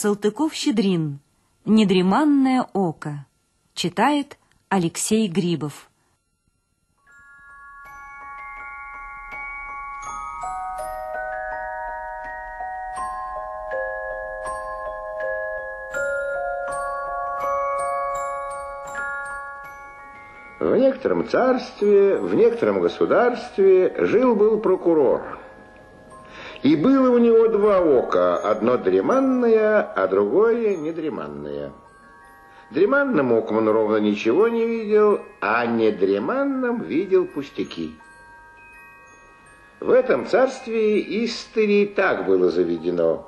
Салтыков-Щедрин. Недреманное око. Читает Алексей Грибов. В некотором царстве, в некотором государстве жил-был прокурор. И было у него два ока, одно дреманное, а другое недреманное. Дреманным оком он ровно ничего не видел, а недреманным видел пустяки. В этом царстве истории так было заведено.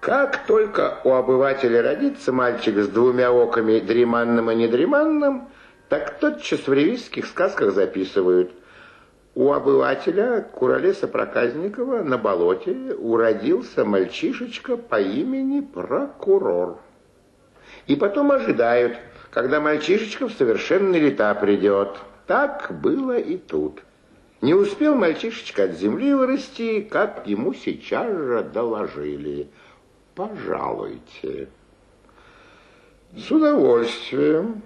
Как только у обывателя родится мальчик с двумя оками, дреманным и недреманным, так тотчас в ревизских сказках записывают. У обывателя Куролеса Проказникова на болоте уродился мальчишечка по имени Прокурор. И потом ожидают, когда мальчишечка в совершенные лета придет. Так было и тут. Не успел мальчишечка от земли вырасти, как ему сейчас же доложили. Пожалуйте. С удовольствием.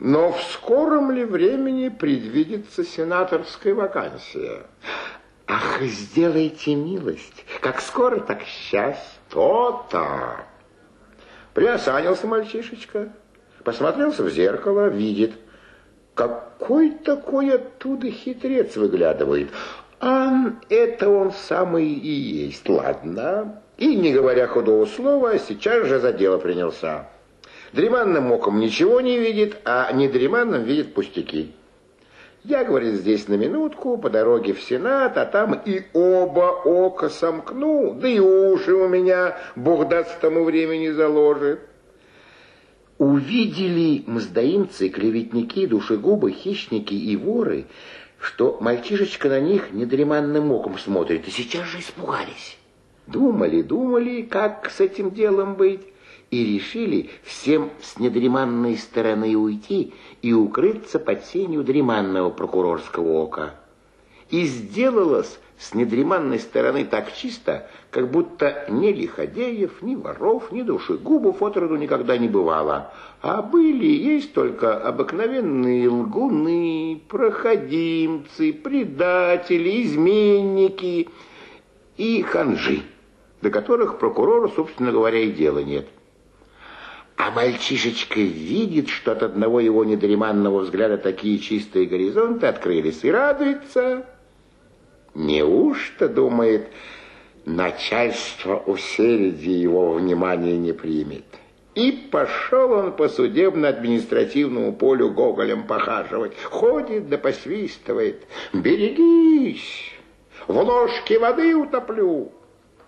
Но в скором ли времени предвидится сенаторская вакансия? Ах, сделайте милость. Как скоро, так сейчас. То-то. Приосанился мальчишечка, посмотрелся в зеркало, видит, какой такой оттуда хитрец выглядывает. А это он самый и есть. Ладно. И, не говоря худого слова, сейчас же за дело принялся. Дреманным оком ничего не видит, а недреманным видит пустяки. Я, говорит, здесь на минутку, по дороге в Сенат, а там и оба ока сомкну, да и уши у меня, Бог даст тому времени заложит. Увидели мздоимцы, клеветники, душегубы, хищники и воры, что мальчишечка на них недреманным оком смотрит, и сейчас же испугались. Думали, думали, как с этим делом быть, и решили всем с недреманной стороны уйти и укрыться под сенью дреманного прокурорского ока. И сделалось с недреманной стороны так чисто, как будто ни лиходеев, ни воров, ни душегубов отроду никогда не бывало. А были есть только обыкновенные лгуны, проходимцы, предатели, изменники и ханжи, до которых прокурору, собственно говоря, и дела нет. А мальчишечка видит, что от одного его недреманного взгляда такие чистые горизонты открылись и радуется. Неужто, думает, начальство усердия его внимания не примет? И пошел он по судебно-административному полю гоголем похаживать. Ходит да посвистывает. «Берегись! В ложке воды утоплю!»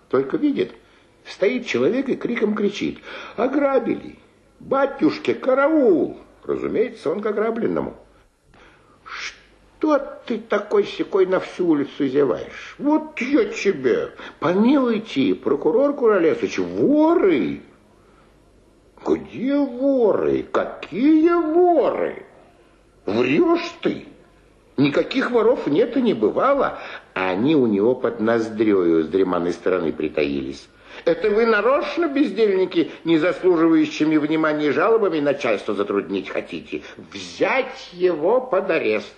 Только видит, стоит человек и криком кричит. «Ограбили! «Батюшке, караул!» Разумеется, он к ограбленному. «Что ты такой секой на всю улицу зеваешь? Вот я тебе! Помилуйте, прокурор Куролесович, воры!» «Где воры? Какие воры? Врешь ты!» Никаких воров нет и не бывало, а они у него под ноздрею с дреманной стороны притаились. Это вы нарочно, бездельники, не заслуживающими внимания жалобами начальство затруднить хотите? Взять его под арест.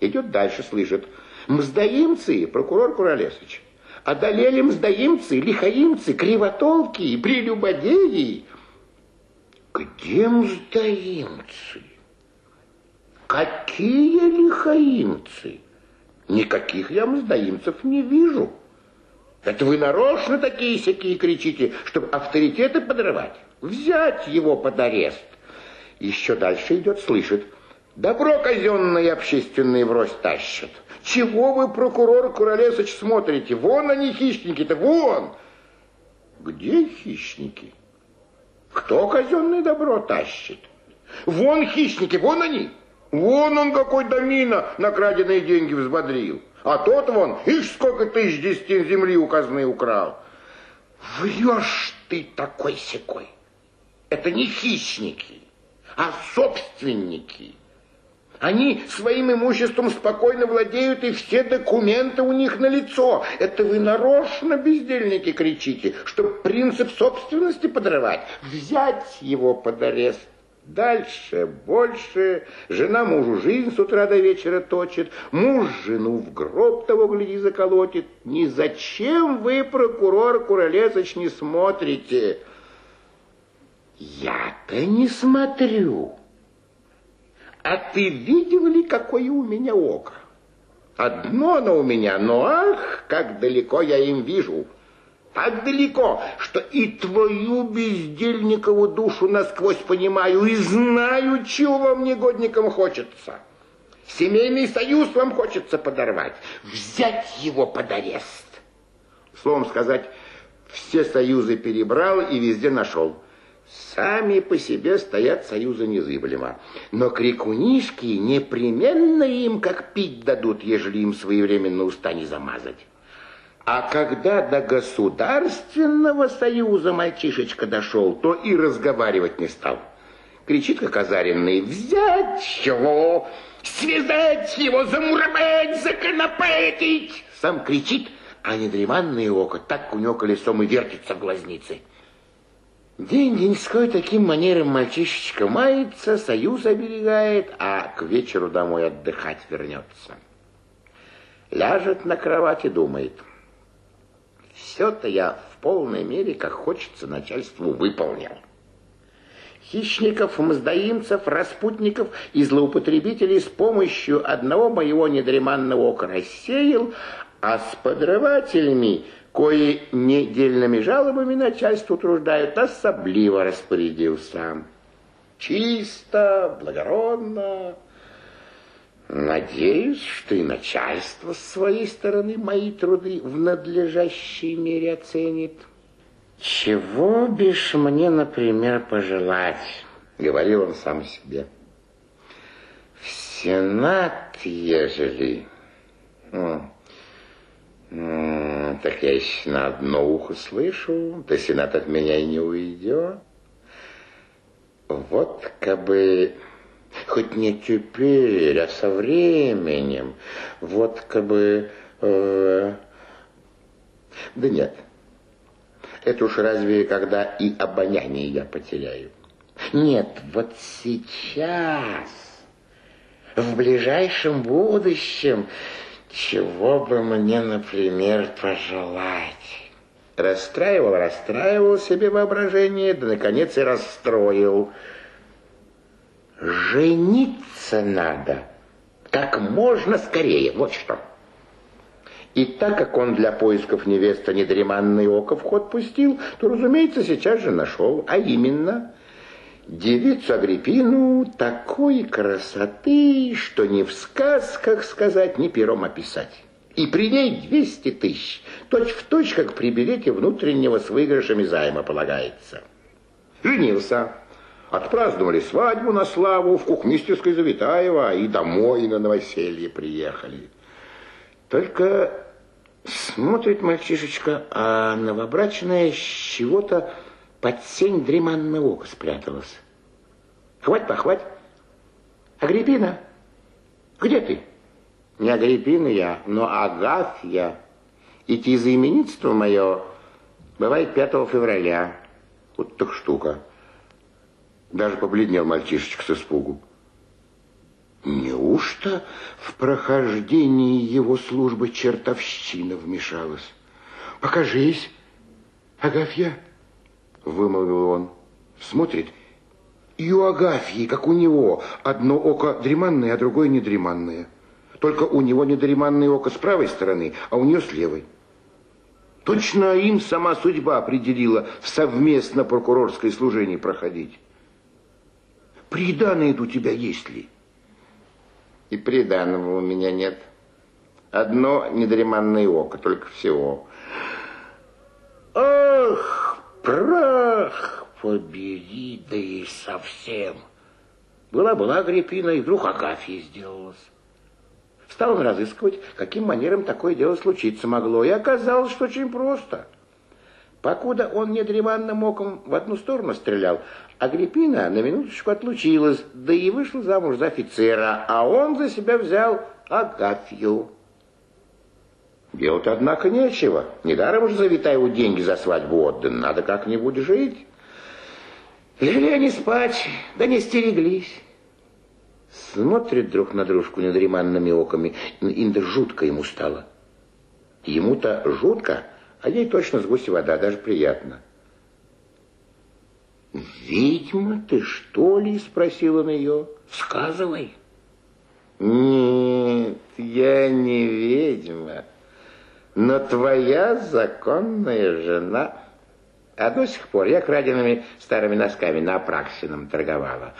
Идет дальше, слышит. Мздоимцы, прокурор Куролесович, одолели мздоимцы, лихаимцы, кривотолки и прелюбодеи. Где мздоимцы? Какие лихаимцы? Никаких я мздоимцев не вижу. Это вы нарочно такие сякие кричите, чтобы авторитеты подрывать? Взять его под арест. Еще дальше идет, слышит. Добро казенное и общественное врозь тащат. Чего вы, прокурор Куролесович, смотрите? Вон они, хищники-то, вон! Где хищники? Кто казенное добро тащит? Вон хищники, вон они! Вон он какой домина на краденые деньги взбодрил. А тот вон, ишь, сколько тысяч десятин земли у казны украл. Врешь ты такой секой. Это не хищники, а собственники. Они своим имуществом спокойно владеют, и все документы у них на лицо. Это вы нарочно, бездельники, кричите, чтобы принцип собственности подрывать. Взять его под арест. Дальше, больше. Жена мужу жизнь с утра до вечера точит. Муж жену в гроб того, гляди, заколотит. Ни зачем вы, прокурор Куролесыч, не смотрите? Я-то не смотрю. А ты видел ли, какое у меня око? Одно оно у меня, но ах, как далеко я им вижу. Так далеко, что и твою бездельникову душу насквозь понимаю и знаю, чего вам негодникам хочется. Семейный союз вам хочется подорвать, взять его под арест. Словом сказать, все союзы перебрал и везде нашел. Сами по себе стоят союзы незыблемо. Но крикунишки непременно им как пить дадут, ежели им своевременно уста не замазать. А когда до государственного союза мальчишечка дошел, то и разговаривать не стал. Кричит, как озаренный, взять его, связать его, замуровать, законопатить. Сам кричит, а недреманное око так у него колесом и вертится в глазнице. День-деньской таким манером мальчишечка мается, союз оберегает, а к вечеру домой отдыхать вернется. Ляжет на кровать и думает. Все-то я в полной мере, как хочется, начальству выполнил. Хищников, мздоимцев, распутников и злоупотребителей с помощью одного моего недреманного ока рассеял, а с подрывателями кои недельными жалобами начальству труждают, особливо распорядился. Чисто, благородно. Надеюсь, что и начальство с своей стороны мои труды в надлежащей мере оценит. Чего бишь мне, например, пожелать, говорил он сам себе. В Сенат, ежели... Так я еще на одно ухо слышу, да Сенат от меня и не уйдет. Вот как бы, хоть не теперь, а со временем, вот как бы... Э, да нет, это уж разве когда и обоняние я потеряю. Нет, вот сейчас, в ближайшем будущем, чего бы мне, например, пожелать? Расстраивал, расстраивал себе воображение, да, наконец, и расстроил. Жениться надо как можно скорее, вот что. И так как он для поисков невесты недреманный око в ход пустил, то, разумеется, сейчас же нашел, а именно девицу Агриппину такой красоты, что ни в сказках сказать, ни пером описать. И при ней 200 тысяч, точь в точь, как при билете внутреннего с выигрышами займа полагается. Женился. Отпраздновали свадьбу на славу в Кухмистерской Завитаева и домой на новоселье приехали. Только смотрит мальчишечка, а новобрачная с чего-то под сень дреманного ока спряталась. Хвать похвать. Агриппина, где ты? Не Агриппина я, но Агафья. Идти за именинство мое бывает 5 февраля. Вот так штука. Даже побледнел мальчишечка с испугу. Неужто в прохождении его службы чертовщина вмешалась? Покажись, Агафья вымолвил он. Смотрит, и у Агафьи, как у него, одно око дреманное, а другое недреманное. Только у него недреманное око с правой стороны, а у нее с левой. Точно им сама судьба определила в совместно прокурорское служение проходить. Приданное у тебя есть ли? И приданного у меня нет. Одно недреманное око, только всего. Ах! Прах побери, да и совсем. Была-была Агриппина, и вдруг Агафья сделалась. Стал он разыскивать, каким манером такое дело случиться могло, и оказалось, что очень просто. Покуда он недреманным оком в одну сторону стрелял, Агриппина на минуточку отлучилась, да и вышла замуж за офицера, а он за себя взял Агафью. Делать, однако, нечего. Недаром за Витаеву деньги за свадьбу отданы. Надо как-нибудь жить. Легли они спать, да не стереглись. Смотрят друг на дружку недреманными оками, инда жутко ему стало. Ему-то жутко, а ей точно с гуси вода, даже приятно. «Ведьма ты, что ли?» — спросил он ее. «Сказывай». «Нет, я не ведьма, но твоя законная жена». А до сих пор я краденными старыми носками на Апраксином торговала.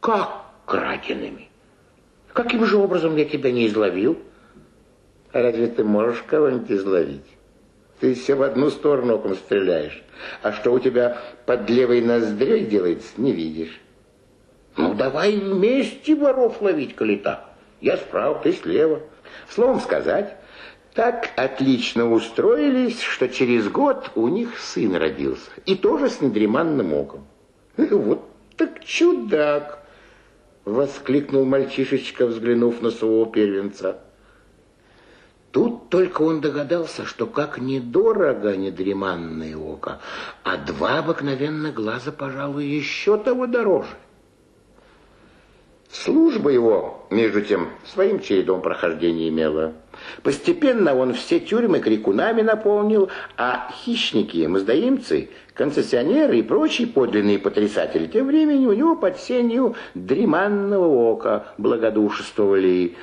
Как краденными? Каким же образом я тебя не изловил? А разве ты можешь кого-нибудь изловить? Ты все в одну сторону оком стреляешь. А что у тебя под левой ноздрёй делается, не видишь. Ну, давай вместе воров ловить, коли так. Я справа, ты слева. Словом сказать, так отлично устроились, что через год у них сын родился. И тоже с недреманным оком. Вот так чудак! Воскликнул мальчишечка, взглянув на своего первенца. Тут только он догадался, что как недорого недреманное око, а два обыкновенно глаза, пожалуй, еще того дороже. Служба его, между тем, своим чередом прохождения имела. Постепенно он все тюрьмы крикунами наполнил, а хищники, мздоимцы, концессионеры и прочие подлинные потрясатели тем временем у него под сенью дреманного ока благодушествовали.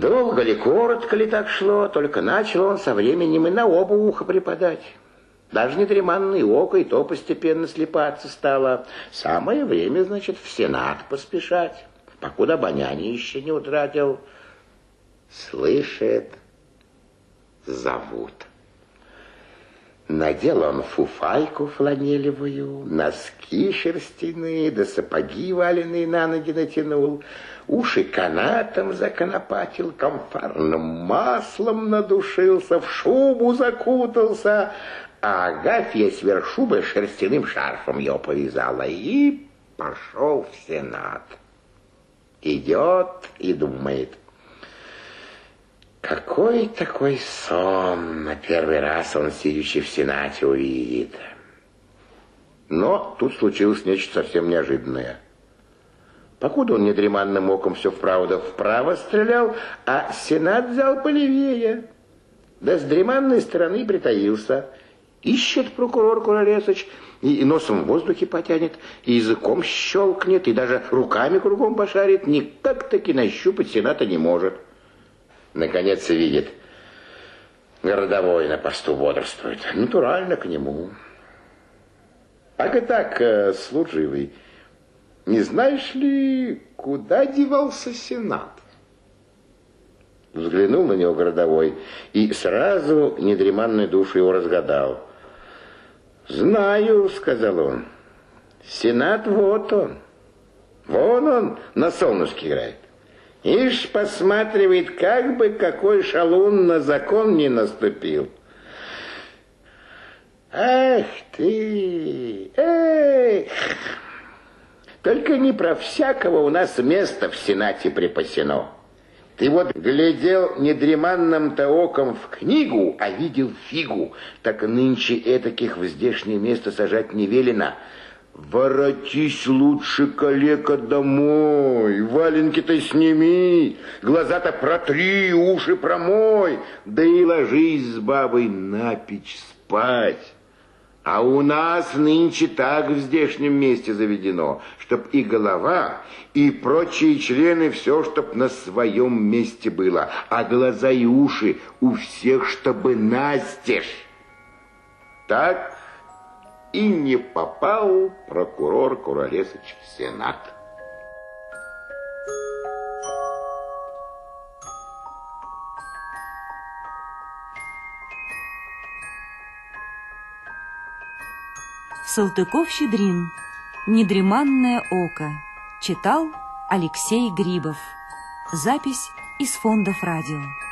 Долго ли, коротко ли так шло, только начал он со временем и на оба уха припадать. Даже недреманное око и то постепенно слепаться стало. Самое время, значит, в Сенат поспешать, покуда обоняние еще не утратил. Слышит, зовут. Надел он фуфайку фланелевую, носки шерстяные, да сапоги валенные на ноги натянул, уши канатом законопатил, комфарным маслом надушился, в шубу закутался, а Агафья сверх шубы шерстяным шарфом ее повязала и пошел в Сенат. Идет и думает, какой такой сон на первый раз он, сидящий в Сенате, увидит. Но тут случилось нечто совсем неожиданное. Покуда он недреманным оком все вправо да вправо стрелял, а Сенат взял полевее. Да с дреманной стороны притаился – Ищет прокурор Куролесыч, и, носом в воздухе потянет, и языком щелкнет, и даже руками кругом пошарит. Никак-таки нащупать Сената не может. Наконец видит, городовой на посту бодрствует. Натурально к нему. А ты так, э, служивый, не знаешь ли, куда девался Сенат? Взглянул на него городовой и сразу недреманной душу его разгадал. «Знаю», — сказал он. «Сенат вот он. Вон он на солнышке играет. Ишь посматривает, как бы какой шалун на закон не наступил». «Ах ты! Эх! Только не про всякого у нас место в Сенате припасено». Ты вот глядел недреманным-то оком в книгу, а видел фигу. Так нынче этаких в здешнее место сажать не велено. Воротись лучше, калека, домой. Валенки-то сними, глаза-то протри, уши промой. Да и ложись с бабой на печь спать. А у нас нынче так в здешнем месте заведено, чтоб и голова, и прочие члены, все, чтоб на своем месте было, а глаза и уши у всех, чтобы настежь. Так и не попал прокурор Куролесыч в Сенат. Салтыков-Щедрин. Недреманное око. Читал Алексей Грибов. Запись из фондов радио.